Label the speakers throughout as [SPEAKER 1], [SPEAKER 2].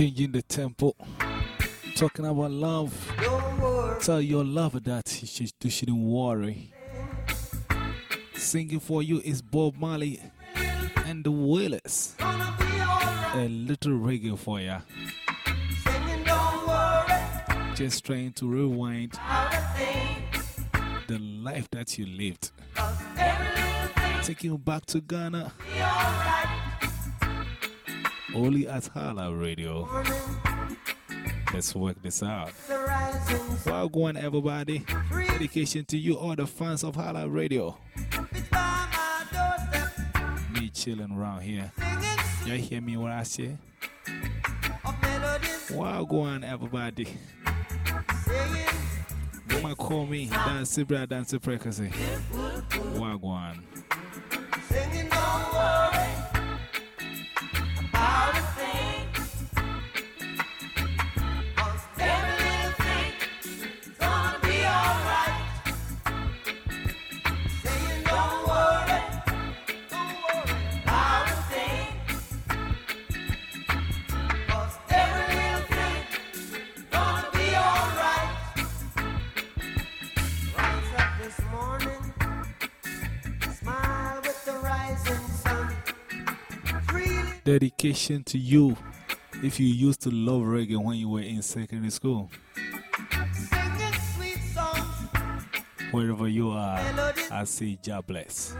[SPEAKER 1] changing the tempo, talking about love. Tell your lover that you, should, you shouldn't worry. Singing for you is Bob Marley and the Wailers. A little reggae for ya. Just trying to rewind the life that you lived. Taking you back to Ghana. Only at Hala Radio. Let's work this out. Well, go on, everybody. Dedication to you, all the fans of Hala Radio. Me chilling around here. You hear me what I say? Well, go on, everybody. Might call me Dance Dance Precacy. Well, Dedication to you if you used to love reggae when you were in secondary school. Wherever you are, I say God bless.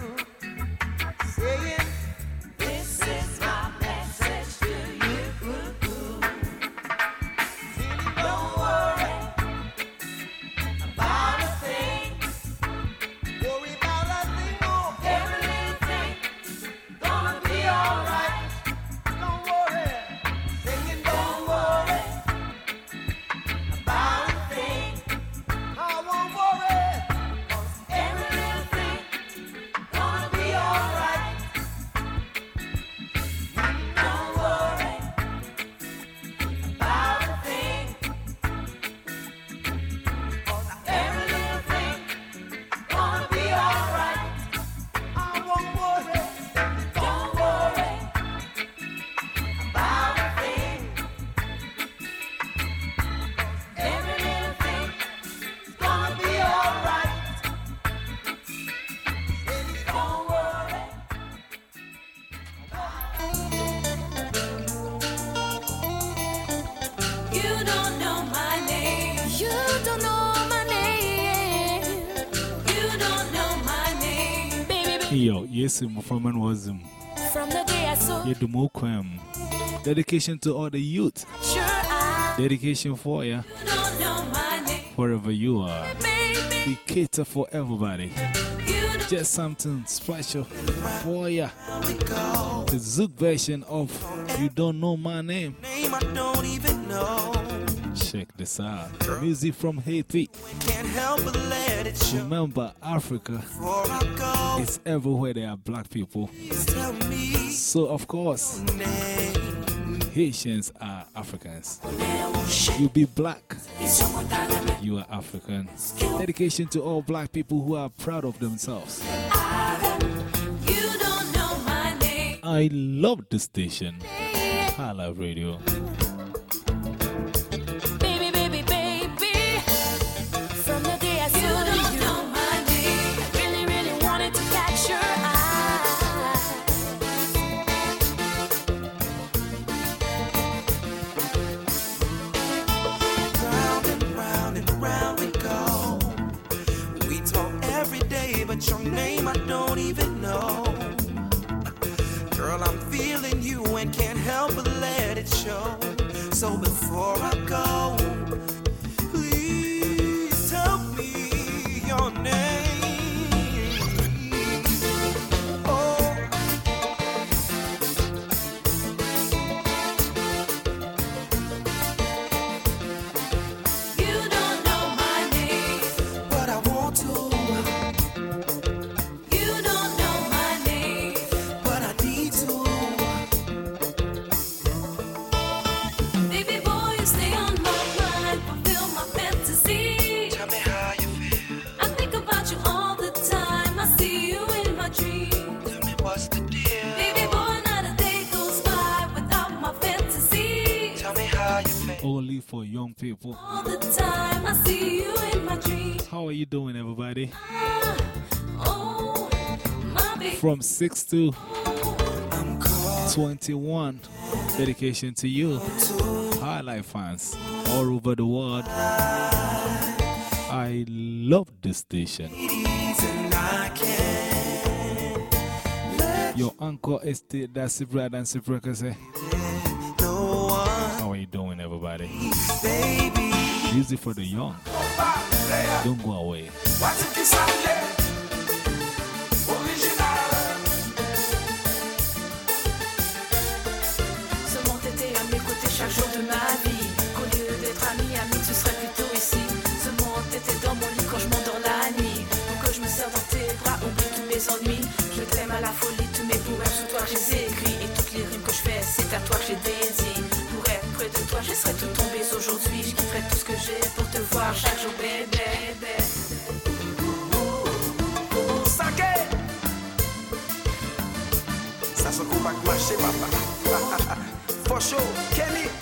[SPEAKER 1] Yo, yes, from was him.
[SPEAKER 2] From the day I saw
[SPEAKER 1] you, the Mokwam. Dedication to all the youth. Dedication for ya.
[SPEAKER 2] don't know my name.
[SPEAKER 1] Wherever you are, we cater for everybody. Just something special for ya. The Zouk version of You Don't Know My Name.
[SPEAKER 3] Name I don't even know.
[SPEAKER 1] Check this out. Music from Haiti. Remember, Africa is everywhere there are black people. So, of course. Haitians are Africans. You be black, you are African. Dedication to all black people who are proud of themselves. I love the station, Hala Radio.
[SPEAKER 3] Show.
[SPEAKER 1] From 6 to 21, dedication to you, Highlight fans all over the world. I love this station. Your uncle is the that's Brad and Sipreka
[SPEAKER 3] no one,
[SPEAKER 1] How are you doing, everybody?
[SPEAKER 3] baby.
[SPEAKER 1] Music for the young. Don't go away.
[SPEAKER 2] Je t'aime à la folie, tous mes poèmes sous toi je les ai écrits. Et toutes les rimes que je fais, c'est à toi que j'ai dédié. Pour être près de toi, je serais tout tombé aujourd'hui. Je quitterai tout ce que j'ai pour te voir chaque jour, bébé.
[SPEAKER 3] Ça se combat que marcher, papa. For sure, Kenny.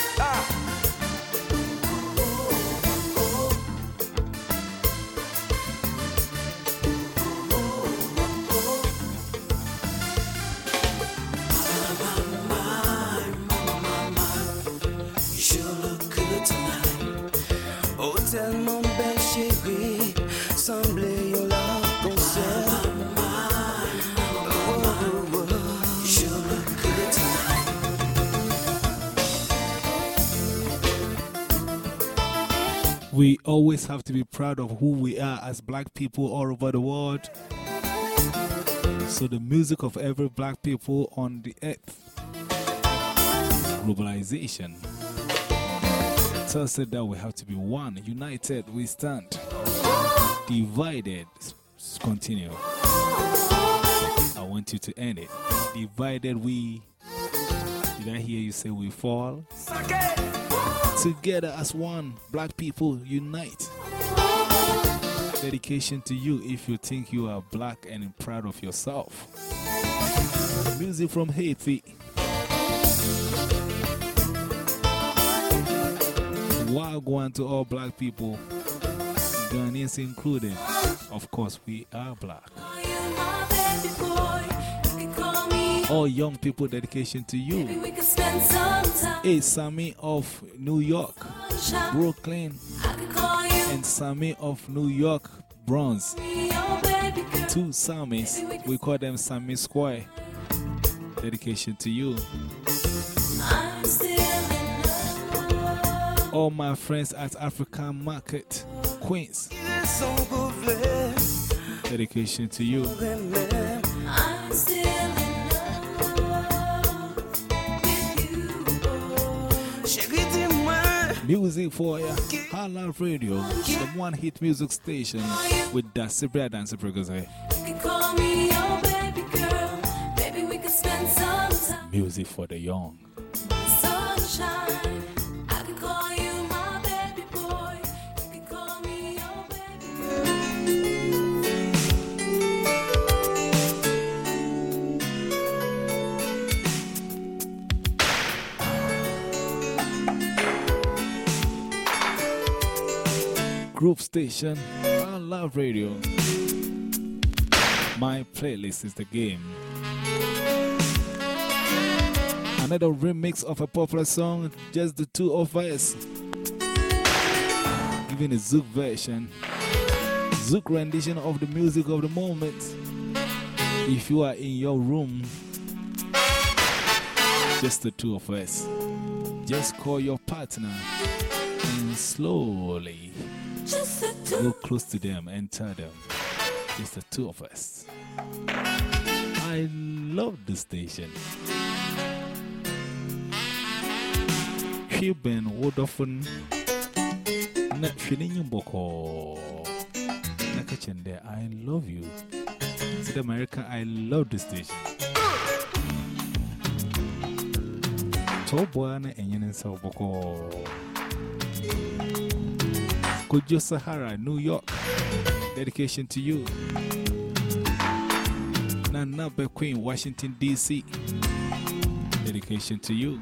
[SPEAKER 1] We always have to be proud of who we are as black people all over the world. So, the music of every black people on the earth, globalization, tells us that we have to be one. United, we stand. Divided, continue. I want you to end it. Divided, we. Did I hear you say we fall? Together as one, black people unite. Dedication to you if you think you are black and proud of yourself. Music from Haiti. Wagwan to all black people, Ghanaians included. Of course, we are black. All young people, dedication to you.
[SPEAKER 2] we can spend some time.
[SPEAKER 1] Hey, Sammy of New York, Brooklyn,
[SPEAKER 2] I could call you
[SPEAKER 1] and Sammy of New York, Bronx.
[SPEAKER 2] me, baby girl.
[SPEAKER 1] two Samis. We call them Sammy Square. Dedication to you.
[SPEAKER 2] I'm still in love.
[SPEAKER 1] All my friends at African Market, Queens. Dedication to you. Music for ya. Hala Radio, the one hit music station with Dasibra Dance Burgers.
[SPEAKER 2] You can call me, baby girl. Maybe we can spend some time.
[SPEAKER 1] Music for the young.
[SPEAKER 2] Sunshine.
[SPEAKER 1] Group station, I love Radio. My playlist is the game. Another remix of a popular song, just the two of us. Giving a Zouk version, Zouk rendition of the music of the moment. If you are in your room, just the two of us. Just call your partner and slowly. Go close to them and tell them it's the two of us. I love the station. Cuban Wodofun na Fininyin Boko. Nakachin there, I love you. To the American, I love the station. Tobuana and Yenin Boko. Kojo Sahara, New York. Dedication to you. Nana Queen, Washington, D.C. Dedication to you.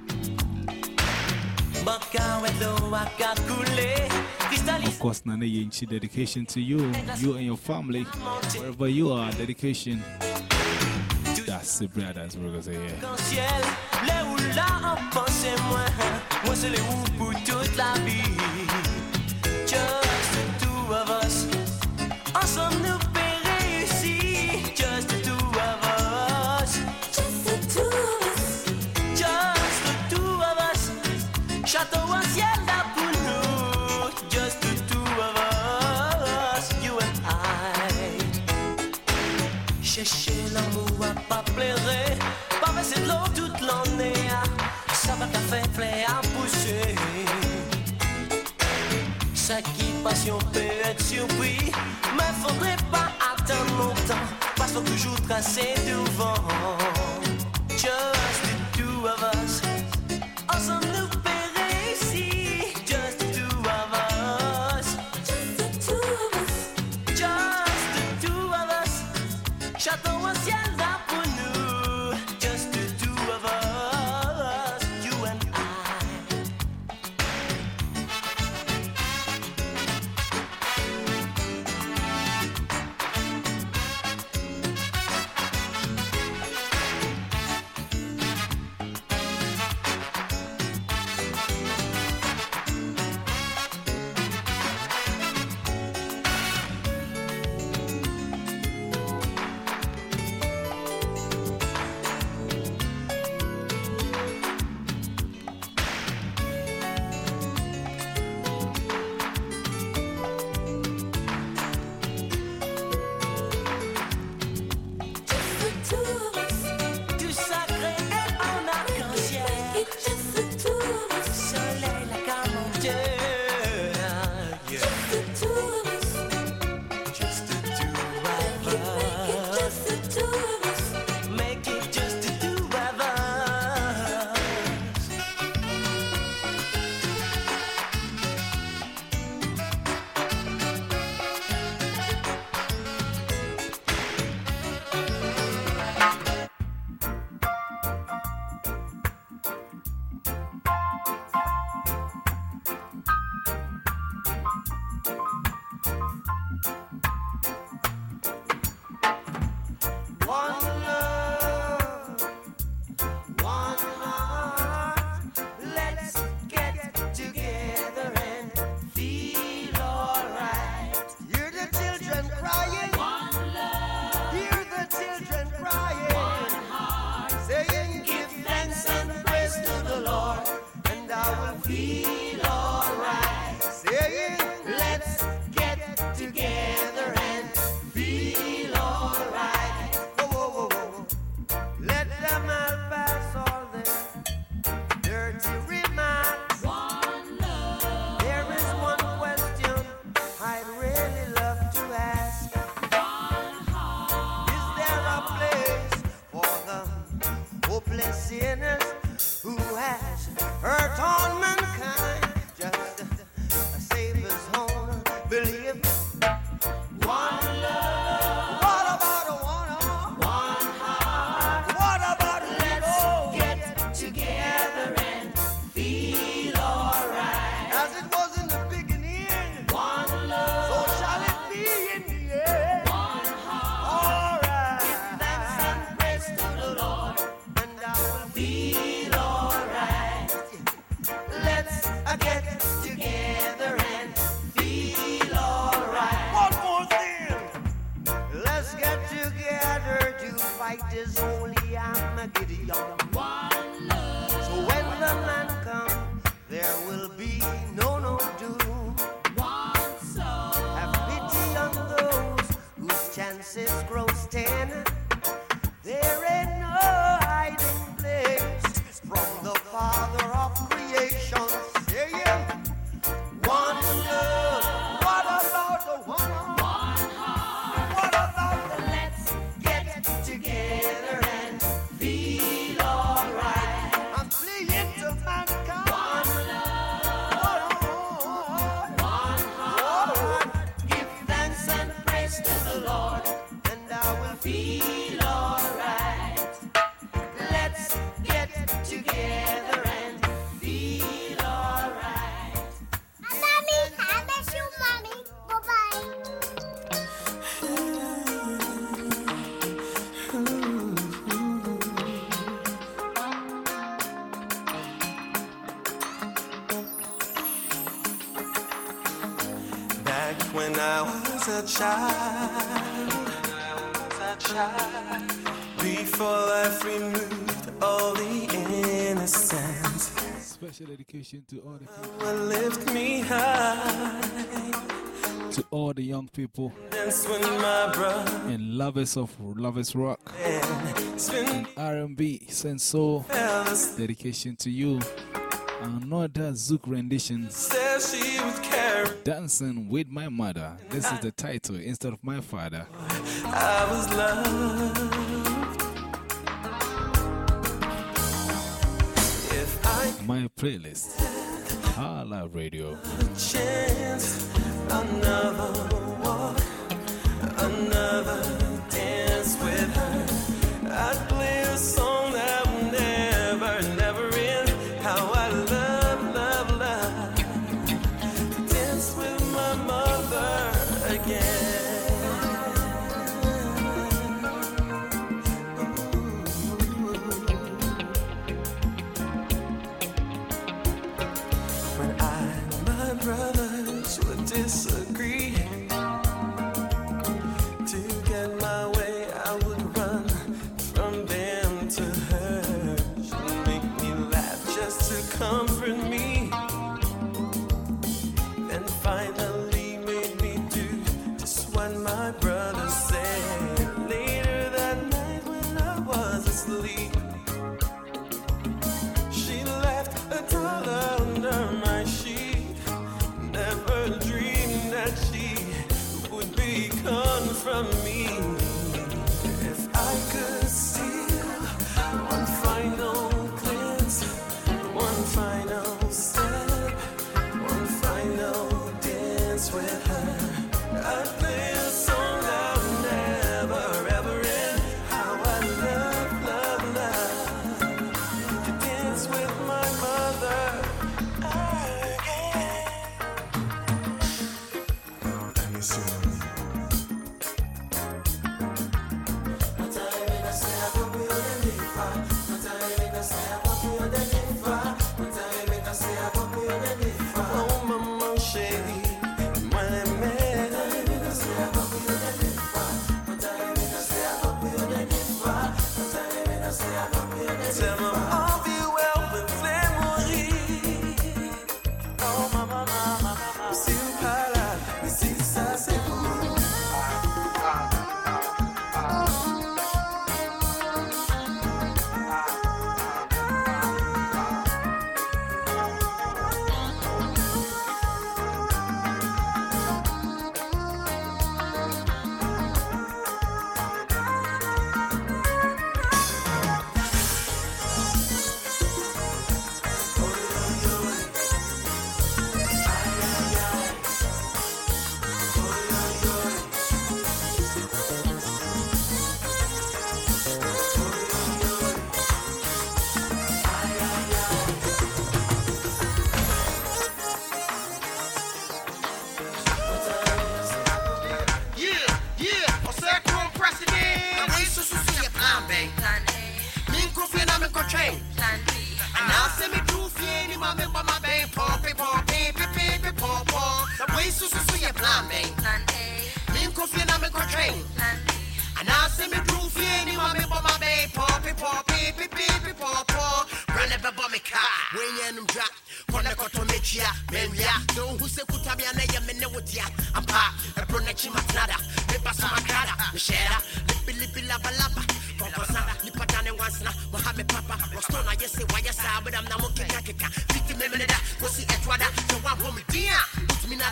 [SPEAKER 1] Of course, Nana Yinchi, dedication to you, you and your family, wherever you are, dedication. That's the brothers we're
[SPEAKER 4] going to say here. si on peut être surpris. Mais faudrait pas attendre longtemps, parce qu'on toujours tracé devant. Was
[SPEAKER 3] a child. Before life removed all the innocence.
[SPEAKER 1] Special dedication to all the people,
[SPEAKER 3] lift me high.
[SPEAKER 1] to all the young people
[SPEAKER 3] Dance with my brother.
[SPEAKER 1] and lovers of lovers rock,
[SPEAKER 3] Spin
[SPEAKER 1] R&B, and soul. Dedication to you. Another Zouk rendition,
[SPEAKER 3] Said she was carrying.
[SPEAKER 1] Dancing with My Mother. This is the title instead of My Father.
[SPEAKER 3] I was loved. I
[SPEAKER 1] My playlist, I love Radio.
[SPEAKER 3] chance another walk, another dance with her. I'd play brothers would disagree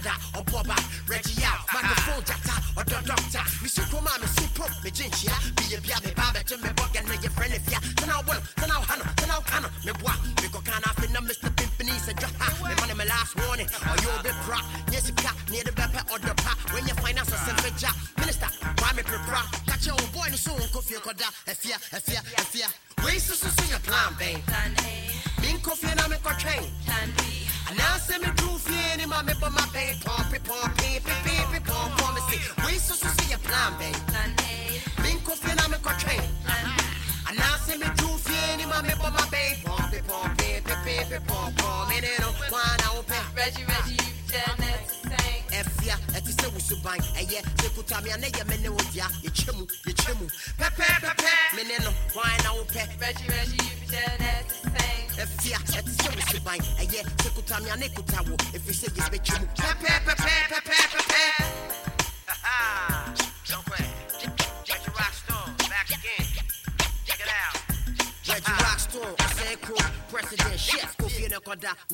[SPEAKER 5] wotumi nada. Ɔbɔ ba, Reggie a, microphone gyata, ɔdɔ dɔkta. Mesu kurom a mesu pop, megye nhyia. Biyɛ bia me ba bɛgye me bɔ gɛ ne yɛfrɛ ne fia. Tena wo no, tena wo ha no, tena wo ka no. Meboa, mekɔka na afei na Mr. Pimpini sɛ dwa ha. Me ma ne me last warning. Ɔyɛ obi bra, nyɛ sika, ne yɛde bɛpɛ ɔdɔ pa. When you finance asɛm bɛgya. Minister, kwame prepra. Ka kyerɛ wo boy no so nkɔ fie kɔda. Afia, afia, afia. Wei susu so yɛ plan bɛn. Fie ni ma mebɔ ma bɛn pɔɔpe pɔɔpe pepepe pɔɔpɔ me se wei susu so yɛ plan bɛn.
[SPEAKER 2] plan A,
[SPEAKER 5] Me nkɔ fie na mekɔtwɛn.
[SPEAKER 2] plan B,
[SPEAKER 5] Anaasɛ meduru fie ni ma mebɔ ma bɛn pɔɔpe pɔɔpe pepepe pɔɔpɔ me ne no kwan na wopɛ.
[SPEAKER 2] Reggie, Reggie, you Janet, sing.
[SPEAKER 5] Ɛfia, ɛte sɛ suban ɛyɛ sɛ kuta me anɛ yɛ me ne wo dea yɛkyɛ mu yɛkyɛ mu pɛpɛɛpɛpɛ me ne no hwan na wopɛ
[SPEAKER 2] Reggie, Reggie, you be jealous, same.
[SPEAKER 5] ɛfia ɛte sɛ wo suban ɛyɛ me anɛ kuta wo ɛfiri sɛ yɛbɛkyɛ mu pɛpɛɛpɛpɛpɛpɛpɛ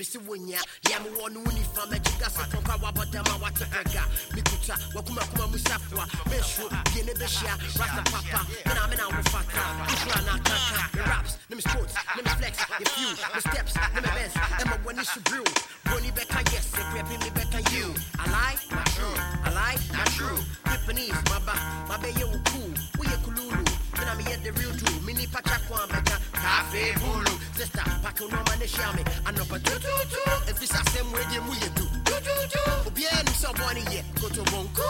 [SPEAKER 5] mese wonya deɛ mewɔ no woni fa magyiga sɛ pɔnkwa wabɔdama wate brɛga mekuta wakumakuma mu safoa mɛsuo bie ne bɛhyia rasta papa. Mena mena wo fata wosura na akaka me raps ne me sports ne me flex. Me few me steps ne me bens ɛma w'ani so brew broni bɛka yes ɛprɛpe me bɛka you. I like my true I like my true Japanese maba mabɛyɛ wo cool. Woyɛ kululu mena meyɛ the real deal mini pacha kwan bɛka cafe bulu sister pake nɔɔma ne hyia me anɔpa tututu ɛfiri sɛ asɛm wedeɛ mu yɛ du tututu obiara nim sɛ ɔbɔ ne yɛ kotobonko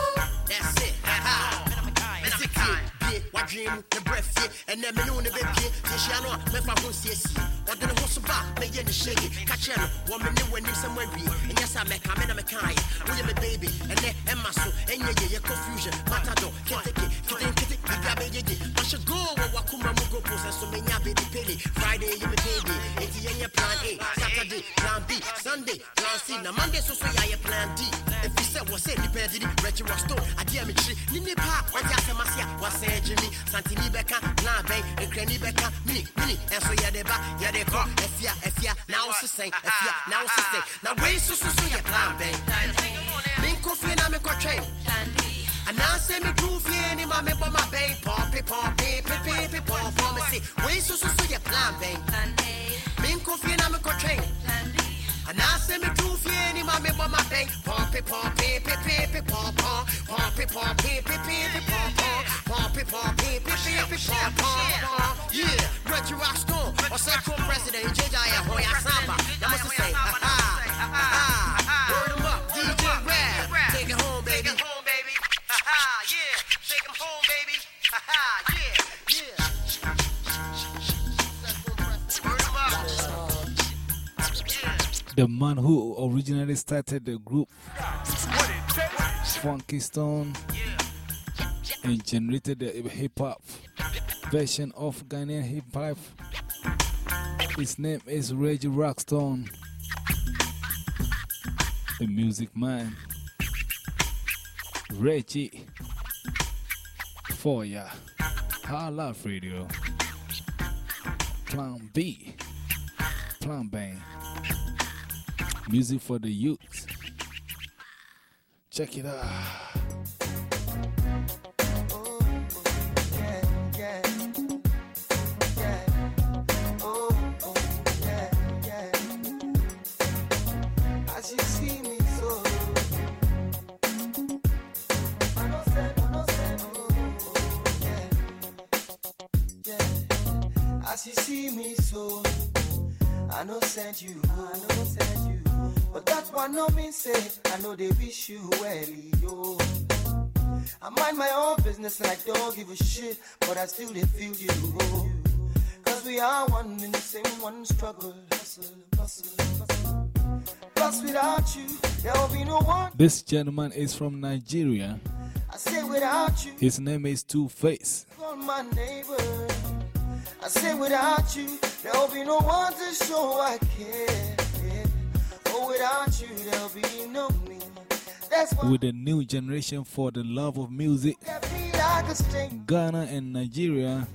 [SPEAKER 5] that's it ha ɛsɛ fie bie wadwene mu ne berɛ fie ɛnɛ me ne wo ne bɛpie yɛhyia no a mɛfa ho nsiesie ɔde ne ho so ba mɛyɛ ne hyɛge ka kyerɛ no wɔ me ne w'anim sɛ moawie ɛnyɛ sɛ mɛka me na mekaeɛ woyɛ me baby? Ɛnɛ ɛma so ɛnyɛ yɛ yɛ confusion. Matadɔ keteke ketenkete bibia bɛyɛgye ɔhyɛ go wɔ wakoma mu gopo so menya baby pele friday yɛ me baby. Enti yɛnyɛ plan a. Saturday plan b. Sunday plan c. Na monday so so yɛayɛ plan d ɛfiri sɛ wɔ sɛ nnipa adidi rɛkyi wɔ sto adeɛ mekyiri ne nnipa a wɔgye asɛm ase a wɔasɛn gye me santeni bɛka plan bɛn nkrani bɛka mini mini ɛnso yɛde ba yɛde kɔ afia afia na wo sesɛn afia na wo sesɛn na wei so so so yɛ plan bɛn menkɔ fie na mekɔtwɛn anaasɛ meduru fie ne ma mebɔ ma bɛn pɔpe pɔpe pepepe pɔpɔ me se wei so so so yɛ plan bɛn menkɔ fie na mekɔtwɛn anaasɛ meduru fie ne ma mebɔ ma bɛn pɔpe pɔpe pepepe pɔpɔ pɔpe pɔpe pepepe pɔpɔ pɔpe pɔpe pepepe pɔpɔ yeah Reggie Rockstone ɔsɛ co president gyegya yɛ hɔ yɛ asamba na mo se sɛ Word 'em
[SPEAKER 1] The man who originally started the group Funky Stone and generated the hip hop version of Ghanaian hip hop. His name is Reggie Rockstone, the music man. Reggie for ya. High Life Radio. Plan B. Plan Bang. Music for the youth. Check it out.
[SPEAKER 4] As you see me so I know say, I know they wish you well, yo I mind my own business and I don't give a shit But I still they feel you, oh. Cause we are one in the same one struggle Hustle, hustle, hustle Plus without you, there will be no one.
[SPEAKER 1] This gentleman is from Nigeria.
[SPEAKER 4] I say without you,
[SPEAKER 1] His name is Two Face.
[SPEAKER 4] my neighbor. I say without you, there will be no one to show I care. Yeah. Oh, without you, there will be no me. That's why
[SPEAKER 1] With a new generation for the love of music,
[SPEAKER 4] kept me like a string.
[SPEAKER 1] Ghana and Nigeria,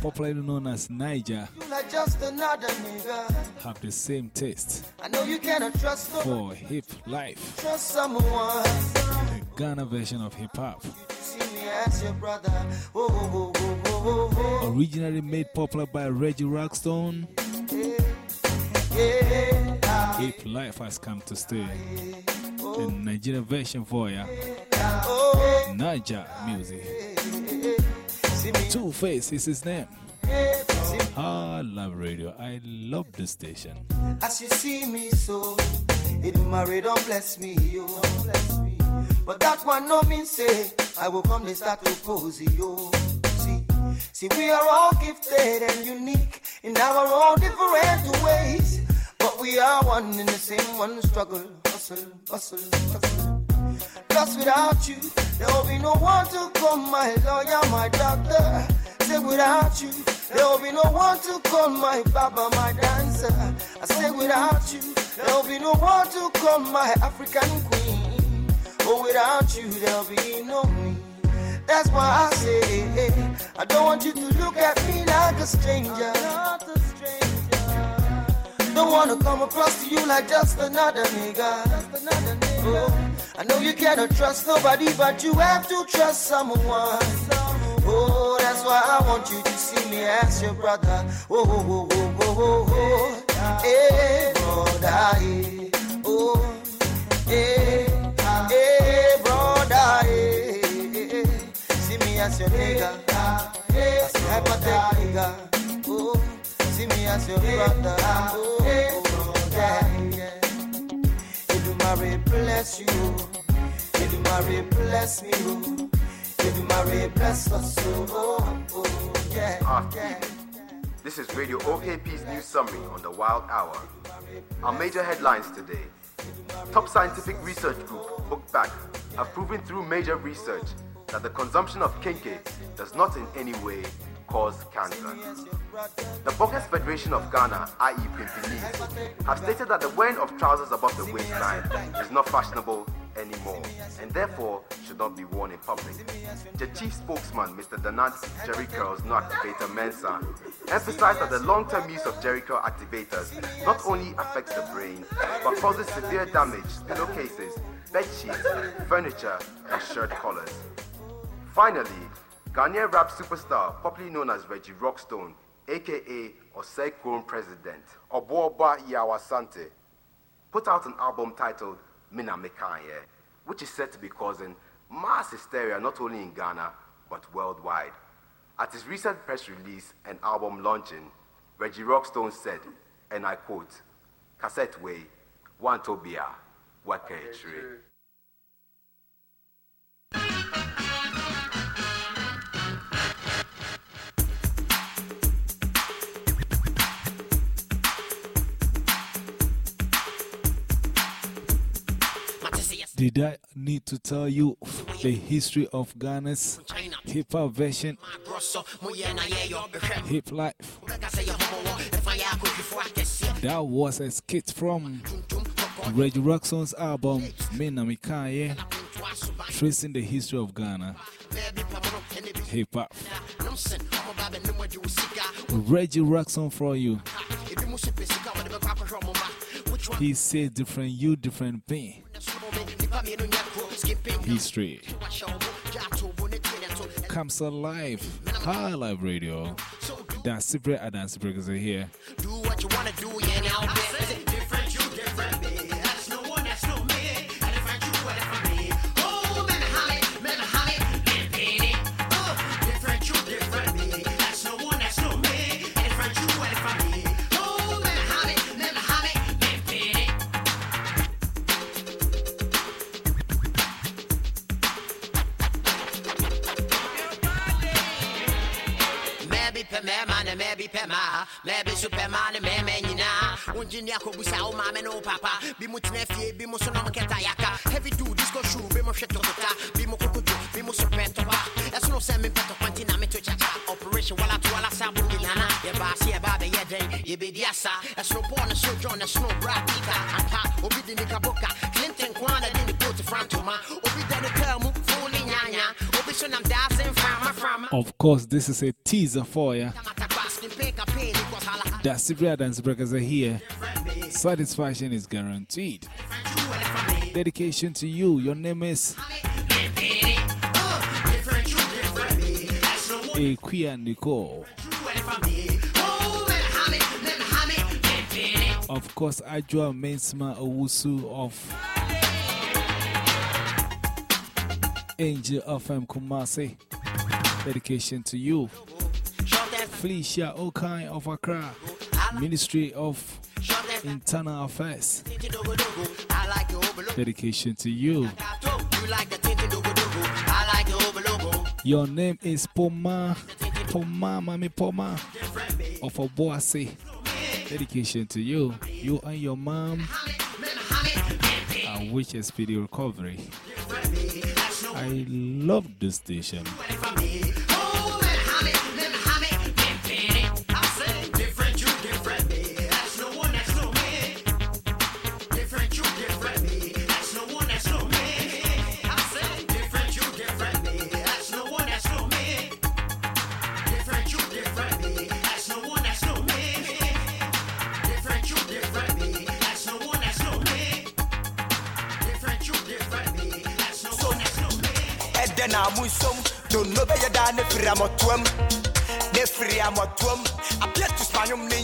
[SPEAKER 1] popularly known as Niger,
[SPEAKER 4] You like just another nigga.
[SPEAKER 1] have the same taste
[SPEAKER 4] I know you cannot trust no
[SPEAKER 1] for hip life. The Ghana version of hip hop,
[SPEAKER 4] See me as your brother. Oh, oh, oh,
[SPEAKER 1] originally made popular by Reggie Rockstone.
[SPEAKER 4] Yeah, ah,
[SPEAKER 1] Hip life has come to stay. The Nigerian version for ya, Niger music. Two Face is his name. I love radio. I love the station.
[SPEAKER 4] As you see me so, it marry don't bless me, yo. But that one no mean say I will come they start to pose yo. See, see we are all gifted and unique in our own different ways, we are one in the same one struggle, hustle, hustle, hustle. Cause without you, there will be no one to call my lawyer, my doctor. Say without you, there will be no one to call my baba, my dancer. I say without you, there will be no one to call my African queen. Oh, without you, there'll be no me. That's why I say, I don't want you to look at me like a stranger. Don't wanna come across to you like just another nigga. Just another nigga. Oh, I know you cannot trust nobody, but you have to trust someone. Oh, that's why I want you to see me as your brother. Oh, oh, oh, oh, oh, oh, oh. Hey, brother, hey. Oh, hey, hey, brother, hey. See me as your nigga. As your hypothetical nigga. See me as your brother. Oh, oh, yeah, yeah. Edumare bless you. Edumare bless me. Edumare bless us. Oh, oh, yeah,
[SPEAKER 6] Ah.
[SPEAKER 4] yeah.
[SPEAKER 6] This is Radio OKP's news summary on the Wild Hour. Our major headlines today. Top scientific research group, Bookback, have proven through major research that the consumption of kinke does not in any way cause cancer. The Boxers Federation of Ghana, i.e. Pimpinese, have stated that the wearing of trousers above the waistline is not fashionable anymore and therefore should not be worn in public. The chief spokesman, Mr. Danant Jerry Curls No Activator Mensa, emphasized that the long-term use of Curl activators not only affects the brain but causes severe damage to pillowcases, bed sheets, furniture, and shirt collars. Finally, Ghanaian rap superstar, popularly known as Reggie Rockstone, aka Osei Kron President, Obuoba Yawasante, put out an album titled Mina Mekanye, which is said to be causing mass hysteria not only in Ghana but worldwide. At his recent press release and album launching, Reggie Rockstone said, and I quote, Cassette way, Wantobia, Waketri.
[SPEAKER 1] Did I need to tell you the history of Ghana's hip hop version, Hip Life? That was a skit from Reggie Rockstone's album, Mina Mikaye, tracing the history of Ghana, hip hop. Reggie Rockson for you. He said different, you different thing. History comes alive. High Live Radio. Dan Sipre and Dan Sipre is here.
[SPEAKER 5] Do what you wanna do, yeah, now, ma, maybe superman, me me nyina. Unjini ako busa o mama no papa, bi mu tena fie, bi mu so yaka. Heavy do disco shoe, bi mu hweto tota, bi mu bi mu sopeto ba. Eso no se me peto kwanti na me to chacha. Operation wala to wala sabu dinana. Ye ba si ye ba be ye den, ye be diasa. Eso born so John, eso no bra pika. Ampa, obi di nika boka. Clinton kwana di ni go to front to ma. Obi da fooling nyanya. Obi so nam dancing from my from.
[SPEAKER 1] Of course, this is a teaser for you. Dan Sipre and Dan Breakers are here. Satisfaction is guaranteed. Dedication to you. Your name is Equia Nicole. Of course, Ajua Mensma Owusu of Angel of M. Kumasi. Dedication to you. Felicia Okai of Accra. Ministry of Internal Affairs. Dedication to you. Your name is Poma. Poma, Mami Poma of Oboase. Dedication to you. You and your mom. I wish a speedy recovery. I love this station.
[SPEAKER 7] Ɛdɛ na mu nsom dono bɛyɛ daa ne firi amɔtoam ne firi amɔtoam apiatus manwom ne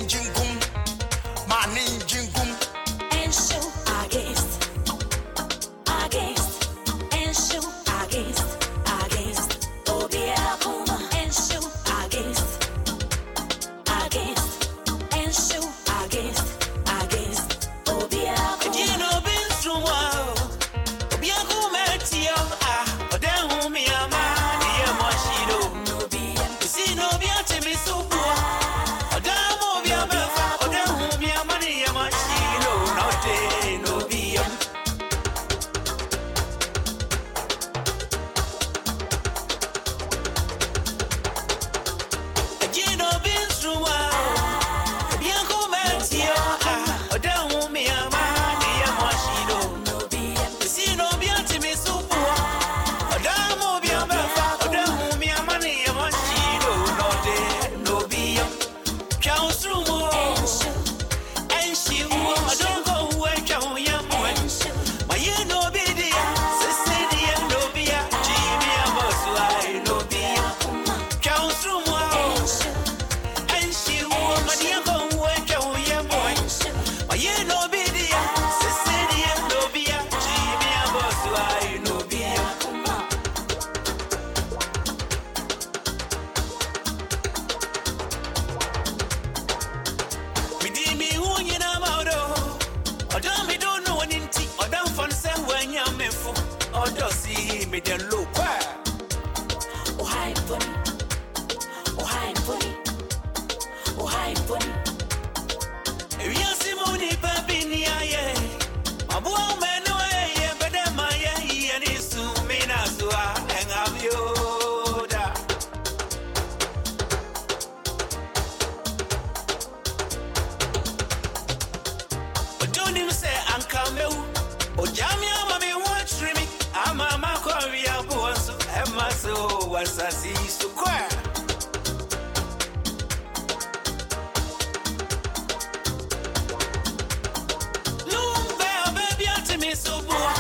[SPEAKER 1] The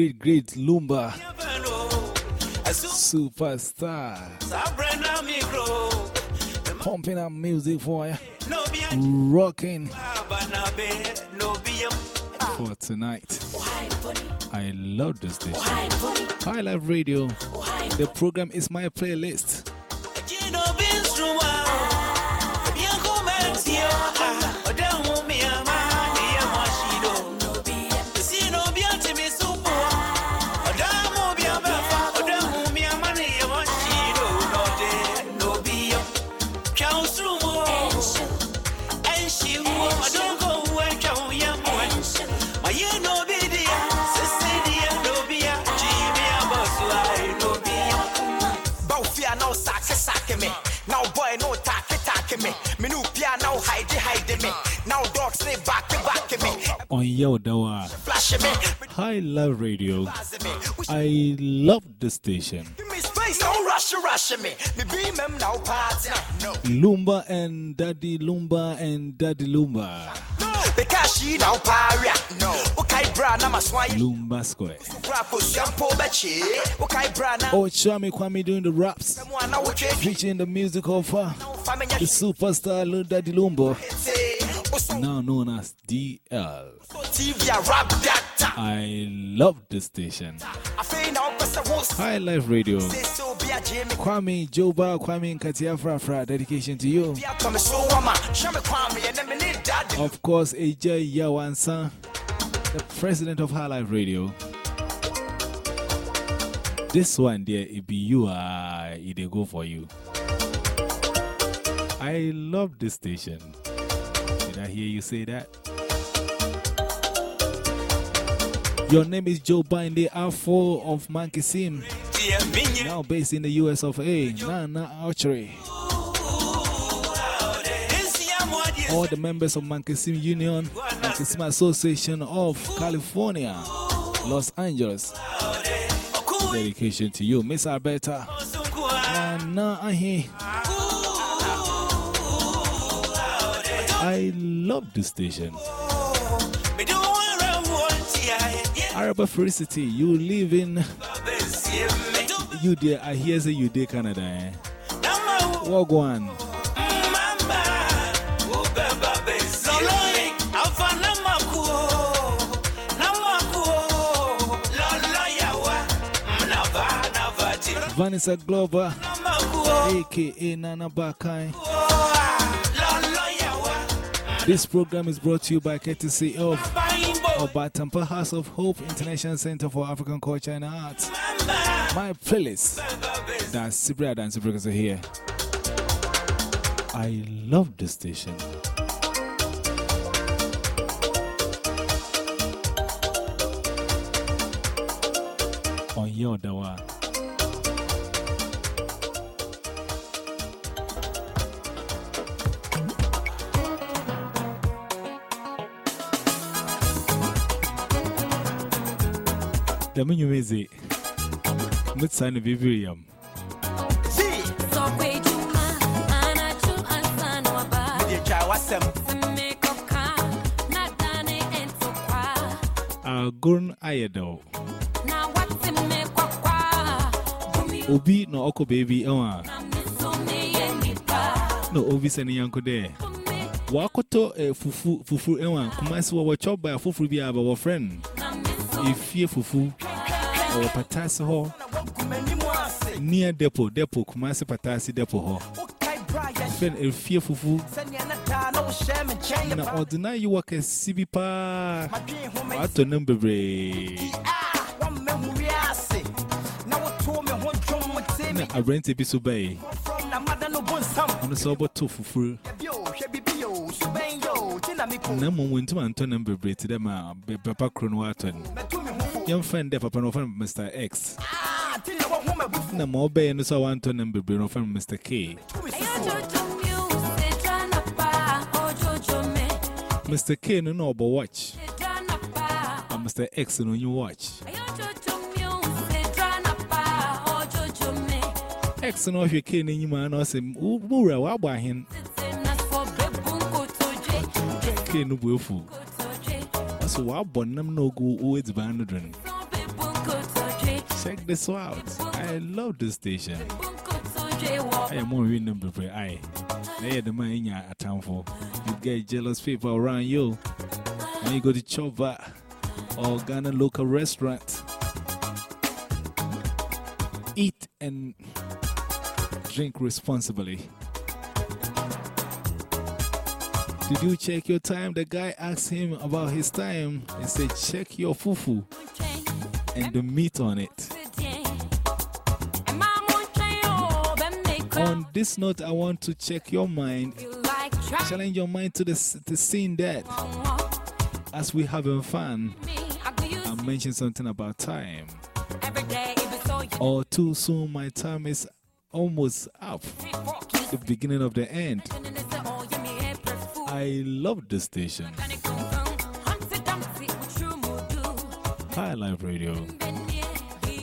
[SPEAKER 1] great, great Lumba. Superstar. Pumping up music for you. Rocking for tonight. I love this station. High Life Radio. The program is my playlist. Yo, Dawa. High Life Radio. I love the station. Lumba and Daddy Lumba and Daddy Lumba. Lumba Square.
[SPEAKER 7] Bra, push your po bechi. Okay, bra, na.
[SPEAKER 1] Oh, Chami Kwame doing the raps. Featuring the music of uh, the superstar Daddy Lumba. Now known as DL.
[SPEAKER 7] TV a rap that.
[SPEAKER 1] I love this station.
[SPEAKER 7] I feel now, but I won't
[SPEAKER 1] High Life Radio.
[SPEAKER 7] say so. Be.
[SPEAKER 1] Kwame Joba Kwame Nkatia Frafra. Dedication to you.
[SPEAKER 7] Be a come so mama. Show me kwame and then me need daddy.
[SPEAKER 1] Of course, AJ Yawansa, the president of High Life Radio. This one there, it be you, uh, it go for you. I love this station. I hear you say that? Your name is Joe Binde, R4 of
[SPEAKER 7] Mankessim,
[SPEAKER 1] now based in the US of A. Nana Archery. all the members of Mankessim Union, Mankessim Association of California, Los Angeles. Dedication to you, Miss Alberta. Nana Ahi. I love this station. Araba Felicity, you live in, you there, I hear say you there Canada, eh? Wagwan. Vanessa Glover, aka Nana Bakai. This program is brought to you by courtesy of Obatampa House of Hope International Center for African Culture and Arts. My playlist, that's Sibria Dance Breakers here. I love this station. On your dawa. The menu music. Mutsan Vivrium.
[SPEAKER 7] see, the Jawasem.
[SPEAKER 1] Agun Ayado. Obi no Oko baby. Ewa. No, Obi sending Yanko there. Wakoto eh, fufu fufu ewa kumasi wa wachop by fufu bi aba wa friend. Ifie fufu. Or patasi ho near depot depot kumasi patasi depot ho. Friend ifie fufu na ordinary you work as CB pa. Wato number bre. Na arente bi so bay. Ono so boto fufu. Na mo wontum anto number bre to them a papa kro no wato. Young friend there papa no friend Mr X. Na mo bay no so wanto number bre no friend Mr K. Mr K no no obo watch. And Mr X no you watch. X no hwe K no nyima na say wura wa gba hen. So no go. Check this out. I love this station. I am more number for I. They the man in your town for. You get jealous people around you. When you go to Chova or Ghana local restaurant, eat and drink responsibly. Did you check your time? The guy asked him about his time. and said, check your fufu and the meat on it. On this note, I want to check your mind, challenge your mind to the, s- the scene that as we having fun, I mentioned something about time. Or too soon, my time is almost up. The beginning of the end. I love the station. High Life Radio.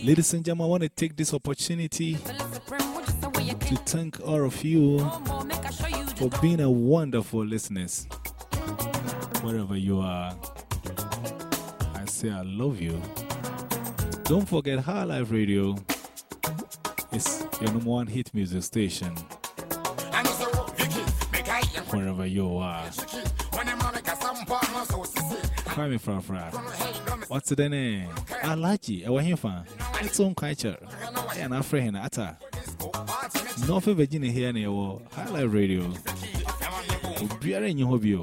[SPEAKER 1] Ladies and gentlemen, I want to take this opportunity to thank all of you for being a wonderful listeners. Wherever you are, I say I love you. Don't forget High Life Radio is your number one hit music station. Wherever you are. Cry me fra fra. What's the name? Alaji, want him. It's on culture. And I'm afraid ata. North Virginia here near High Life Radio. Obiara in your hobby.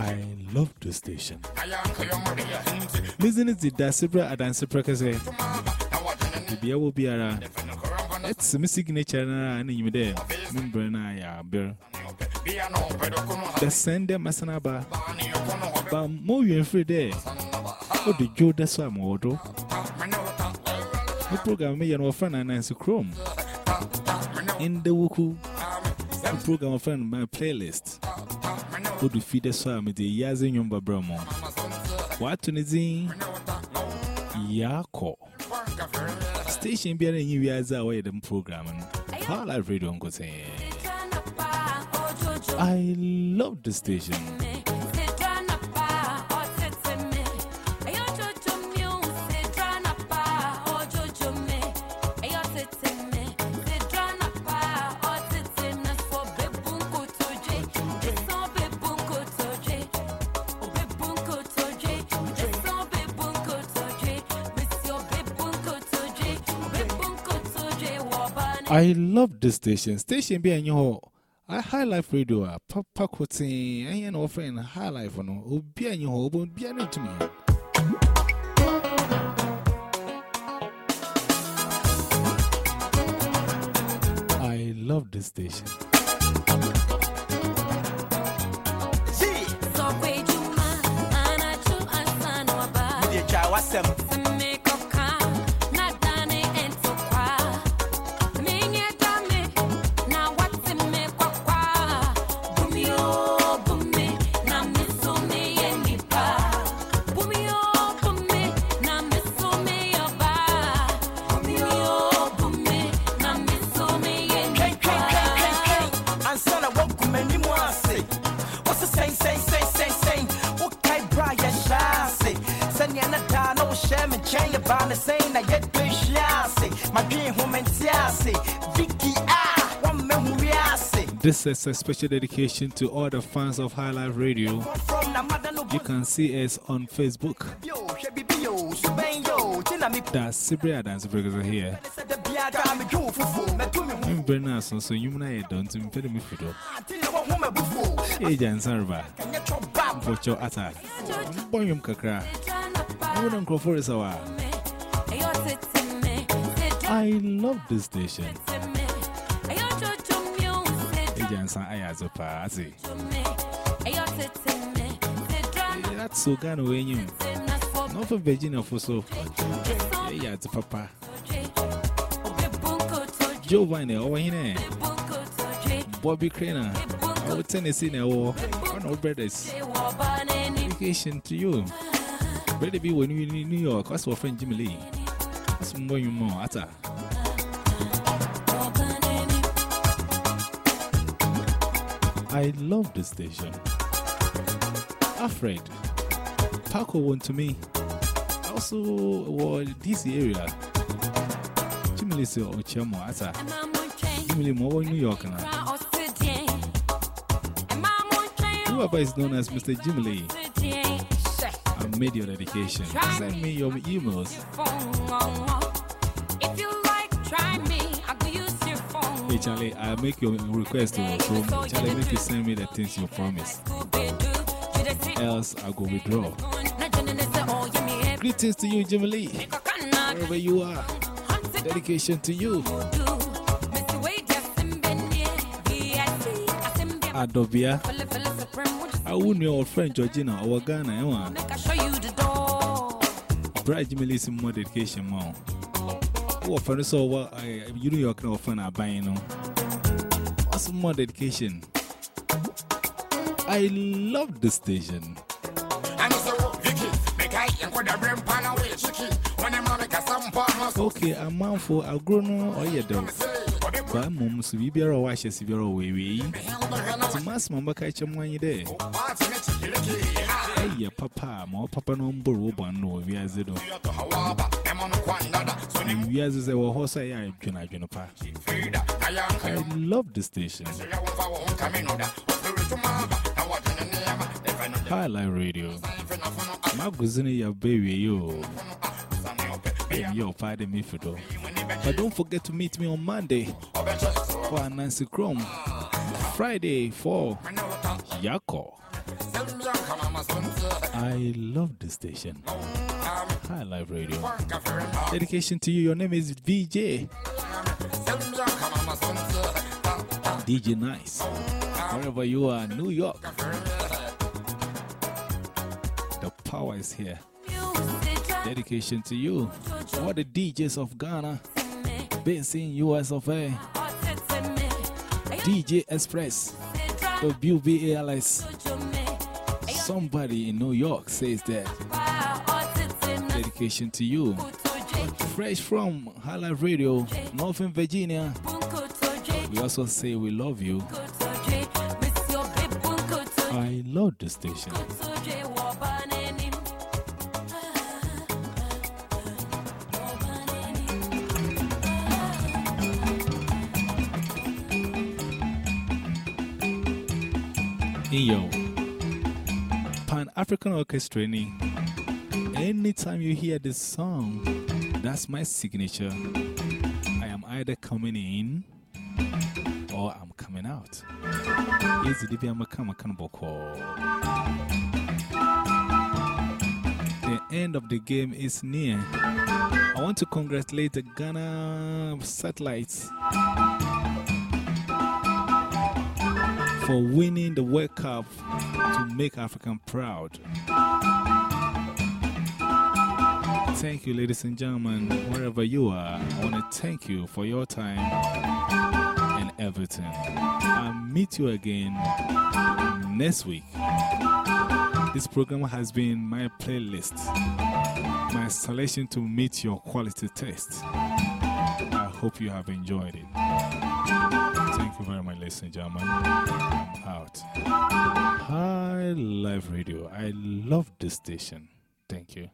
[SPEAKER 1] I love the station. Listen to eh, the Dasibra Adansibra Kase. Bibia will be around. It's a signature and you there. Remember, I bear. The sender Masanaba. But more you free there. Oh, the Joe, that's why I'm auto. The program me and our friend Nancy Chrome. In the Wuku, the program of friend my playlist. Oh, Who do feed the swam with the Yazin Yumba Bramo? What to Nizin? Yako. Station you as away them programming. How I read on say. I love the station. I love this station. Station being your I high life radio. Uh, a Papa Cotin, and you know, friend, high life. Uh, no, who be in your home, be in to me. I love this station.
[SPEAKER 7] Ansana and chain the band the same. I get to shase. My dream home and tiase. Vicky ah, one me who riase.
[SPEAKER 1] This is a special dedication to all the fans of High Life Radio.
[SPEAKER 7] From na mother no
[SPEAKER 1] You can see us on Facebook.
[SPEAKER 7] yo, she be yo, suben yo. Tina mi
[SPEAKER 1] That's Sibria Dance Breakers here.
[SPEAKER 7] said the biada me do fufu. Me do me hu.
[SPEAKER 1] I'm Bernard, so you and I don't impede me fiddle.
[SPEAKER 7] Tina wa hu me bufu.
[SPEAKER 1] Agent Sarva,
[SPEAKER 7] Kanya chop bam.
[SPEAKER 1] for atta. Boyum Kakra. I wouldn't call for us. I love this station. Agent San Ayazopa. That's so gone away. You not for Virginia for so. Yeah, it's Papa. Giovanni, over here. Bobby Craner. Oh, I would Tennessee now. One of brothers. Dedication to you. Ready be when you in New York. What's your friend Jimmy Lee? More. Ata. I love this station. Alfred. Paco went to me. Also, well, this area. Jimmy say, Oh, Chamo, Ata. Jimmy more New York. Whoever is known as Mr. Jimmy Lee, Made dedication. Send me your emails.
[SPEAKER 2] If you like, try me. I could use your phone.
[SPEAKER 1] Hey, Charlie, I make your request to so Charlie, make you send me the things you promised. Else, I go withdraw. Greetings to you, Jimmy Lee. Wherever you are, dedication to you. Adobia, I wouldn't your old friend Georgina or Ghana. eh, Bride Jimmy Lee's more dedication more. Oh, friend, so what I you New York no friend are buying. What's more dedication? I love the station. Okay, I'm out for a grown or your dog. But mums be beer or washes if you're away. It's a mass member catch him when you're there. Hey, papa, more papa no borrow one no, we. We I am Junipa. I love the station. High Life Radio. My cousin, your baby, you. And you're fighting me for though. But don't forget to meet me on Monday for Nancy Chrome. Friday for Yako. I love this station. High Life Radio. Dedication to you. Your name is VJ. DJ Nice. Wherever you are, New York. The power is here. Dedication to you. All the DJs of Ghana, based in US of A. DJ Express, the WBALS. Somebody in New York says that. Dedication to you. Fresh from Hala Radio, Northern Virginia. We also say we love you. I love the station. In your African Orchestra training, anytime you hear this song, that's my signature. I am either coming in or I'm coming out. Easy to be a The end of the game is near. I want to congratulate the Ghana satellites for winning the World Cup to make African proud. Thank you, ladies and gentlemen, wherever you are. I want to thank you for your time and everything. I'll meet you again next week. This program has been my playlist, my selection to meet your quality taste. I hope you have enjoyed it. Thank you very much, ladies and gentlemen. I'm out. High Life Radio. I love this station. Thank you.